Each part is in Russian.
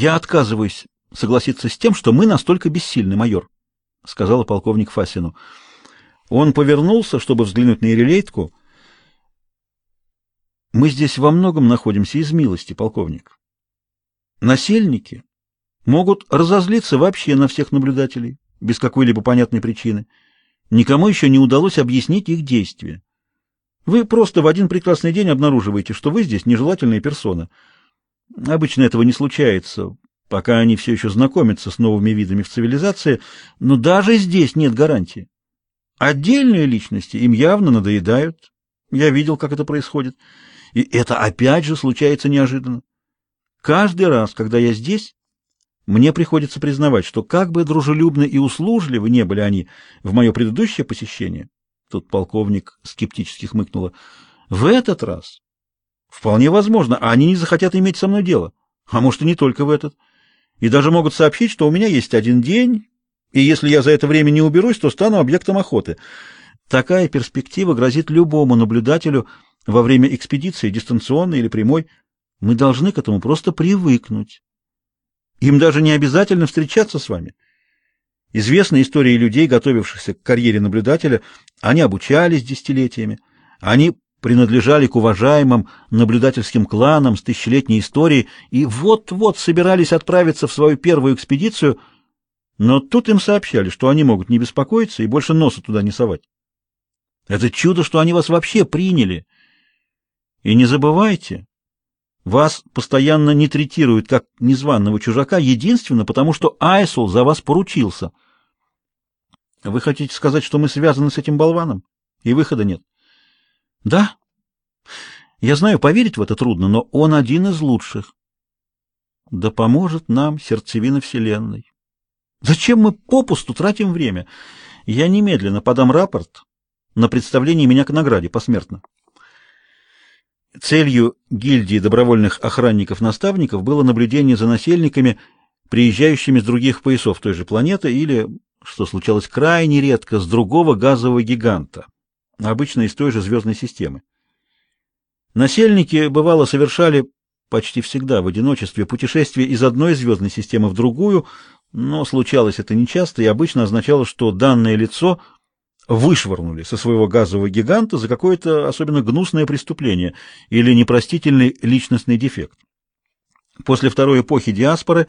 Я отказываюсь согласиться с тем, что мы настолько бессильны, майор, сказала полковник Фасину. Он повернулся, чтобы взглянуть на Ирелейтку. Мы здесь во многом находимся из милости, полковник. Насельники могут разозлиться вообще на всех наблюдателей без какой-либо понятной причины. Никому еще не удалось объяснить их действия. Вы просто в один прекрасный день обнаруживаете, что вы здесь нежелательная персона. Обычно этого не случается, пока они все еще знакомятся с новыми видами в цивилизации, но даже здесь нет гарантии. Отдельные личности им явно надоедают. Я видел, как это происходит. И это опять же случается неожиданно. Каждый раз, когда я здесь, мне приходится признавать, что как бы дружелюбны и услужливы не были они в мое предыдущее посещение, тут полковник скептически хмыкнула, в этот раз вполне возможно, они не захотят иметь со мной дело, а может и не только в этот, и даже могут сообщить, что у меня есть один день, и если я за это время не уберусь, то стану объектом охоты. Такая перспектива грозит любому наблюдателю во время экспедиции, дистанционной или прямой. Мы должны к этому просто привыкнуть. Им даже не обязательно встречаться с вами. Известны истории людей, готовившихся к карьере наблюдателя. Они обучались десятилетиями. Они принадлежали к уважаемым наблюдательским кланам с тысячелетней историей и вот-вот собирались отправиться в свою первую экспедицию, но тут им сообщали, что они могут не беспокоиться и больше носа туда не совать. Это чудо, что они вас вообще приняли. И не забывайте, вас постоянно не третируют как незваного чужака, единственно потому, что Айсул за вас поручился. Вы хотите сказать, что мы связаны с этим болваном? И выхода нет. Да. Я знаю, поверить в это трудно, но он один из лучших. Да поможет нам сердцевина Вселенной. Зачем мы попусту тратим время? Я немедленно подам рапорт на представление меня к награде посмертно. Целью гильдии добровольных охранников-наставников было наблюдение за насельниками, приезжающими с других поясов той же планеты или, что случалось крайне редко, с другого газового гиганта, обычно из той же звездной системы. Насельники, бывало, совершали почти всегда в одиночестве путешествие из одной звездной системы в другую, но случалось это нечасто и обычно означало, что данное лицо – вышвырнули со своего газового гиганта за какое-то особенно гнусное преступление или непростительный личностный дефект. После второй эпохи диаспоры,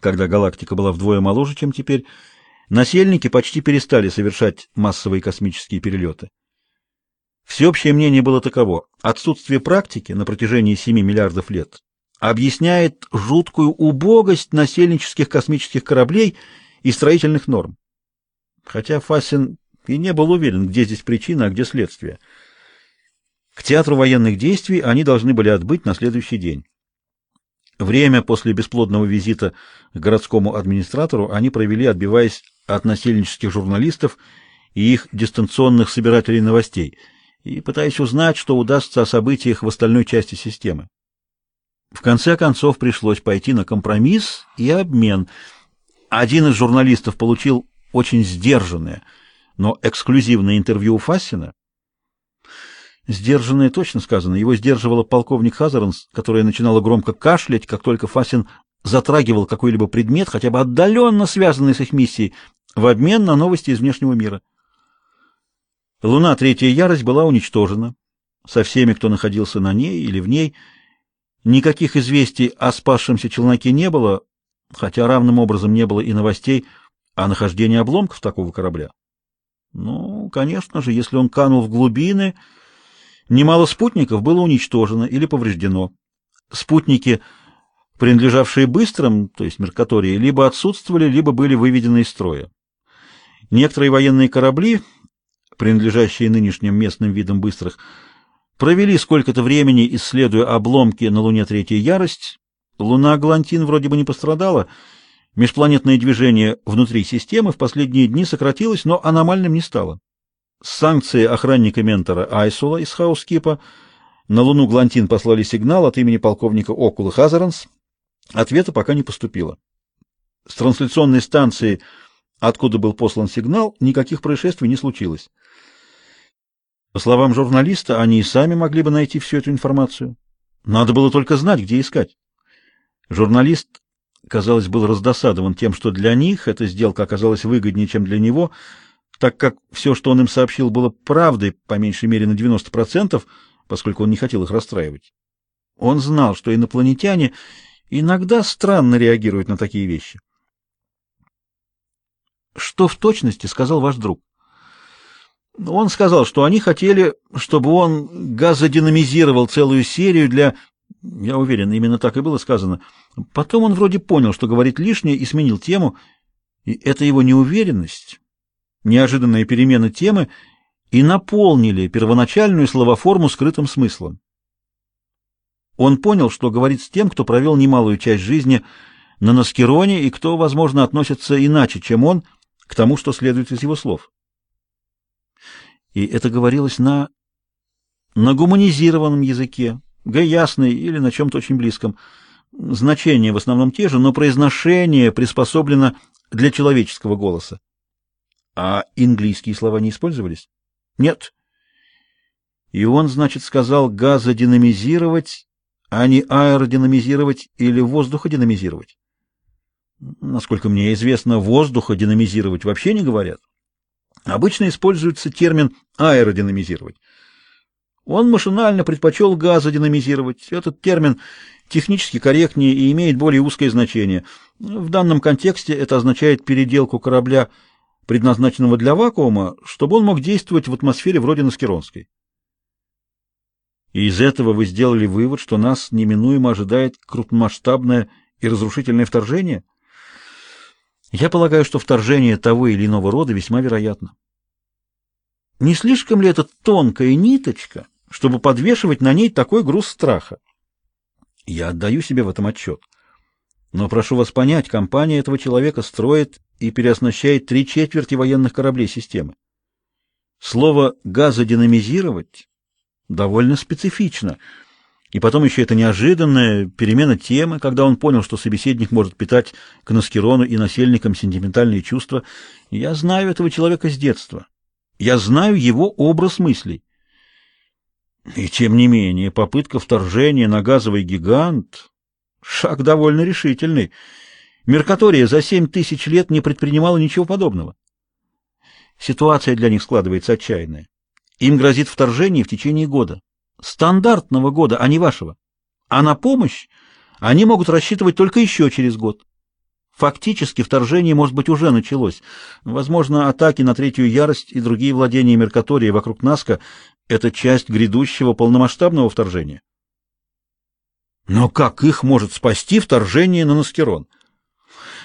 когда галактика была вдвое моложе, чем теперь, насельники почти перестали совершать массовые космические перелеты. Всеобщее мнение было таково: отсутствие практики на протяжении 7 миллиардов лет объясняет жуткую убогость насельнических космических кораблей и строительных норм. Хотя Фасин и не был уверен, где здесь причина, а где следствие. К театру военных действий они должны были отбыть на следующий день. Время после бесплодного визита к городскому администратору они провели, отбиваясь от насельнических журналистов и их дистанционных собирателей новостей, и пытаясь узнать, что удастся о событиях в остальной части системы. В конце концов пришлось пойти на компромисс и обмен. Один из журналистов получил очень сдержанное – но эксклюзивное интервью у Фассина Сдержанное точно сказано. Его сдерживала полковник Хазаранс, которая начинала громко кашлять, как только Фасин затрагивал какой-либо предмет, хотя бы отдаленно связанный с их миссией, в обмен на новости из внешнего мира. Луна Третья Ярость была уничтожена. Со всеми, кто находился на ней или в ней. Никаких известий о спасшемся челноке не было, хотя равным образом не было и новостей о нахождении обломков такого корабля. Ну, конечно же, если он канул в глубины, немало спутников было уничтожено или повреждено. Спутники, принадлежавшие быстрым, то есть Меркатории, либо отсутствовали, либо были выведены из строя. Некоторые военные корабли, принадлежащие нынешним местным видам быстрых, провели сколько-то времени, исследуя обломки на Луне Третья Ярость. Луна Глантин вроде бы не пострадала, Межпланетное движение внутри системы в последние дни сократилось, но аномальным не стало. Санкции охранника ментора Айсула из Хаускипа на Луну Глантин послали сигнал от имени полковника Окула Хазаранс. Ответа пока не поступило. С трансляционной станции, откуда был послан сигнал, никаких происшествий не случилось. По словам журналиста, они и сами могли бы найти всю эту информацию. Надо было только знать, где искать. Журналист казалось, был раздосадован тем, что для них эта сделка оказалась выгоднее, чем для него, так как все, что он им сообщил, было правдой, по меньшей мере на 90%, поскольку он не хотел их расстраивать. Он знал, что инопланетяне иногда странно реагируют на такие вещи. Что в точности сказал ваш друг? Он сказал, что они хотели, чтобы он газодинамизировал целую серию для... Я уверен, именно так и было сказано. Потом он вроде понял, что говорит лишнее, и сменил тему. И это его неуверенность, неожиданная перемена темы и наполнили первоначальную словоформу скрытым смыслом. Он понял, что говорит с тем, кто провел немалую часть жизни на Наскероне и кто, возможно, относится иначе, чем он, к тому, что следует из его слов. И это говорилось на на гуманизированном языке, г-ясный или на чем-то очень близком. Значения в основном те же, но произношение приспособлено для человеческого голоса. А английские слова не использовались? Нет. И он, значит, сказал газодинамизировать, а не аэродинамизировать или воздуходинамизировать. Насколько мне известно, воздуходинамизировать вообще не говорят. Обычно используется термин аэродинамизировать. Он машинально предпочел газодинамизировать. Этот термин технически корректнее и имеет более узкое значение. В данном контексте это означает переделку корабля, предназначенного для вакуума, чтобы он мог действовать в атмосфере вроде Наскеронской. И из этого вы сделали вывод, что нас неминуемо ожидает крупномасштабное и разрушительное вторжение? Я полагаю, что вторжение того или иного рода весьма вероятно. Не слишком ли это тонкая ниточка, чтобы подвешивать на ней такой груз страха? Я отдаю себе в этом отчет. Но прошу вас понять, компания этого человека строит и переоснащает три четверти военных кораблей системы. Слово «газодинамизировать» довольно специфично — и потом еще эта неожиданная перемена темы, когда он понял, что собеседник может питать к Наскерону и насельникам сентиментальные чувства. Я знаю этого человека с детства. Я знаю его образ мыслей. И тем не менее, попытка вторжения на газовый гигант — шаг довольно решительный. Меркатория за семь тысяч лет не предпринимала ничего подобного. Ситуация для них складывается отчаянная. Им грозит вторжение в течение года стандартного года, а не вашего. А на помощь они могут рассчитывать только еще через год. Фактически вторжение, может быть, уже началось. Возможно, атаки на Третью Ярость и другие владения Меркатории вокруг Наска — это часть грядущего полномасштабного вторжения. Но как их может спасти вторжение на Наскерон?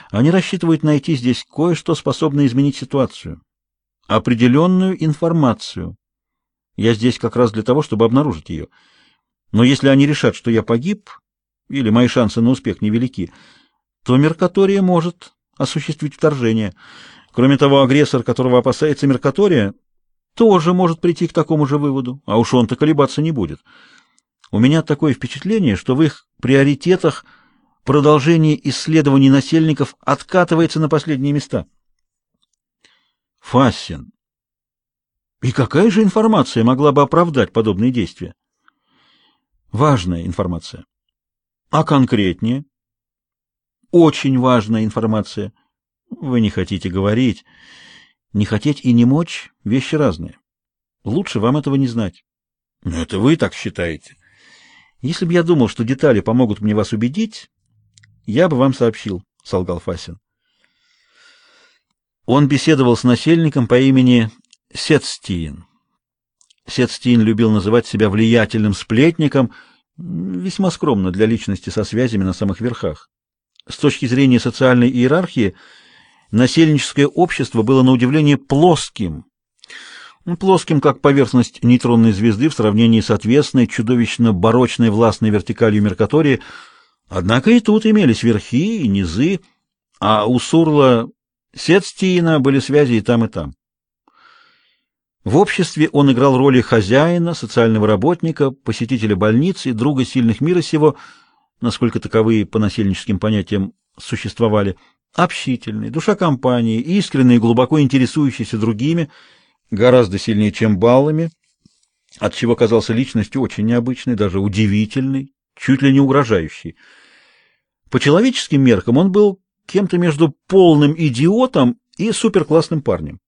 Они рассчитывают найти здесь кое-что, способное изменить ситуацию. Определенную информацию, я здесь как раз для того, чтобы обнаружить ее. Но если они решат, что я погиб, или мои шансы на успех невелики, то Меркатория может осуществить вторжение. Кроме того, агрессор, которого опасается Меркатория, тоже может прийти к такому же выводу, а уж он-то колебаться не будет. У меня такое впечатление, что в их приоритетах продолжение исследований насельников откатывается на последние места. Фассин, и какая же информация могла бы оправдать подобные действия? Важная информация. А конкретнее? Очень важная информация. Вы не хотите говорить. Не хотеть и не мочь — вещи разные. Лучше вам этого не знать. Но это вы так считаете. Если бы я думал, что детали помогут мне вас убедить, я бы вам сообщил, — солгал Фасин. Он беседовал с насельником по имени Сетстиин. Сетстиин любил называть себя влиятельным сплетником, весьма скромно для личности со связями на самых верхах. С точки зрения социальной иерархии, насельническое общество было на удивление плоским, плоским как поверхность нейтронной звезды в сравнении с отвесной, чудовищно барочной властной вертикалью Меркатории, однако и тут имелись верхи и низы, а у Сурла Сетстиина были связи и там, и там. В обществе он играл роли хозяина, социального работника, посетителя больницы, друга сильных мира сего, насколько таковые по насельническим понятиям существовали, общительный, душа компании, искренний глубоко интересующийся другими, гораздо сильнее, чем баллами, от чего казался личностью очень необычной, даже удивительной, чуть ли не угрожающей. По человеческим меркам он был кем-то между полным идиотом и суперклассным парнем.